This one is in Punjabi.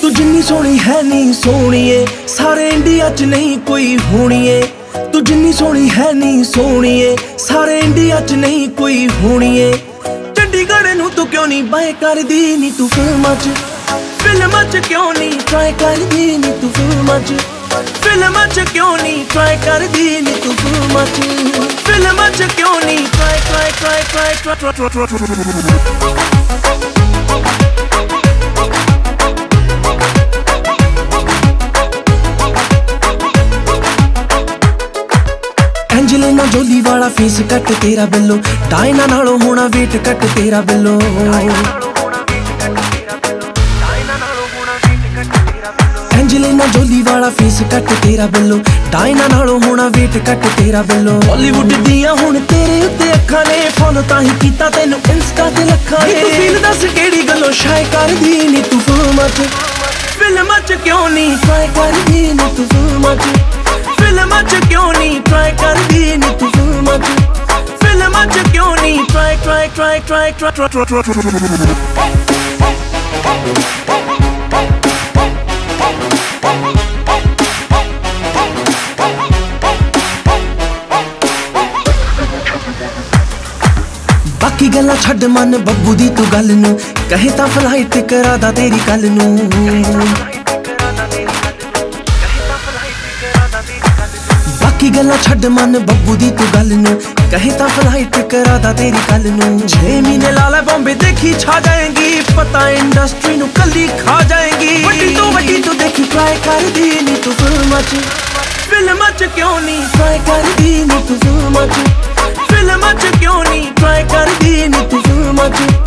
ਤੂੰ ਜਿੰਨੀ ਸੋਹਣੀ ਹੈ ਨਹੀਂ ਸੋਹਣੀਏ। ਸਾਰੇ ਇੰਡੀਆ 'ਚ ਨਹੀਂ ਕੋਈ ਹੋਣੀਏ। ਤੂੰ ਜਿੰਨੀ ਸੋਹਣੀ ਹੈ ਨਹੀਂ ਸੋਹਣੀਏ ਸਾਰੇ ਇੰਡੀਆ 'ਚ ਨਹੀਂ ਕੋਈ ਹੋਣੀਏ ਚੰਡੀਗੜ੍ਹ ਨੂੰ ਤੂੰ ਕਿਉਂ ਨਹੀਂ ਬਾਏ ਕਰਦੀ ਨਹੀਂ ਤੂੰ ਫਿਲਮਾਂ 'ਚ ਫਿਲਮਾਂ 'ਚ ਕਿਉਂ ਨਹੀਂ ਟਰਾਈ ਕਰਦੀ ਨਹੀਂ ਤੂੰ ਫਿਲਮਾਂ 'ਚ ਫਿਲਮਾਂ 'ਚ ਕਿਉਂ ਨਹੀਂ ਟਰਾਈ ਕਰਦੀ ਨਹੀਂ ਤੂੰ ਫਿਲਮਾਂ 'ਚ ਫਿਲਮਾਂ 'ਚ ਕਿਉਂ ਨਹੀਂ try try try try try ਵਾਲਾ ਫੇਸ ਕੱਟ ਤੇਰਾ ਬਿੱਲੋ ਡਾਇਨਾ ਨਾਲੋਂ ਹੋਣਾ ਵੇਟ ਕੱਟ ਤੇਰਾ ਬਿੱਲੋ। ਐਂਜਲੀਨਾ ਜੋਲੀ ਵਾਲਾ ਫੇਸ ਕੱਟ ਤੇਰਾ ਬਿੱਲੋ ਡਾਇਨਾ ਨਾਲੋਂ ਹੋਣਾ ਵੇਟ ਕੱਟ ਤੇਰਾ ਬਿੱਲੋ। ਹਾਲੀਵੁੱਡ ਦੀਆਂ ਹੁਣ ਤੇਰੇ ਉੱਤੇ ਅੱਖਾਂ ਨੇ ਫੋਲੋ ਤਾਂ ਹੀ ਕੀਤਾ ਤੈਨੂੰ ਇੰਸਟਾ ਤੇ ਲੱਖਾਂ ਨੇ। ਤੂੰ ਫੀਲ ਦੱਸ ਕਿਹੜੀ ਗੱਲੋਂ ਸ਼ਾਇ ਕਰਦੀ ਨਹੀਂ ਤੂੰ ਫਿਲਮਾਂ 'ਚ ਫਿਲਮਾਂ 'ਚ ਕਿਉਂ ਨਹੀਂ ਟਰਾਈ ਕਰਦੀ ਨਹੀਂ ਤੂੰ ਫਿਲਮਾਂ 'ਚ ਫਿਲਮਾਂ 'ਚ ਕਿਉਂ ਨਹੀਂ ਟਰਾਈ ਕਰਦੀ ਨਹੀਂ ਤੂੰ ਫਿਲਮਾਂ 'ਚ ਫਿਲਮਾਂ 'ਚ ਕਿਉਂ ਨਹੀਂ try try try try try ਬਾਕੀ ਗੱਲਾਂ ਛੱਡ ਮਨ ਬੱਬੂ ਦੀ ਤੂੰ ਗੱਲ ਨੂੰ ਕਹੇ ਤਾਂ ਫਲਾਈਟ ਕਰਾਦਾ ਤੇਰੀ ਕੱਲ ਨੂੰ ਬਾਕੀ ਗੱਲਾਂ ਛੱਡ ਮਨ ਬੱਬੂ ਦੀ ਤੂੰ ਗੱਲ ਨੂੰ। ਕਹੇ ਤਾਂ ਫਲਾਈਟ ਕਰਾਦਾ ਤੇਰੀ ਕੱਲ ਨੂੰ। 6 ਮਹੀਨੇ ਲਾ ਲੈ ਬੰਬੇ, ਦੇਖੀ ਛਾ ਜਾਏਗੀ। ਪਤਾ ਇੰਡਸਟਰੀ ਨੂੰ ਕੱਲੀ ਖਾ ਜਾਏਗੀ। ਵੱਡੀ ਤੋਂ ਵੱਡੀ ਤੂੰ ਦੇਖੀ ਟਰਾਈ ਕਰਦੀ ਨਹੀਂ ਤੂੰ ਫਿਲਮਾਂ 'ਚ। ਫਿਲਮਾਂ 'ਚ ਕਿਉਂ ਨਹੀਂ ਟਰਾਈ ਕਰਦੀ ਨਹੀਂ ਤੂੰ ਫਿਲਮਾਂ 'ਚ? ਫਿਲਮਾਂ 'ਚ ਕਿਉਂ ਨਹੀਂ ਟਰਾਈ ਕਰਦੀ ਨਹੀਂ ਤੂੰ ਫਿਲਮਾਂ 'ਚ?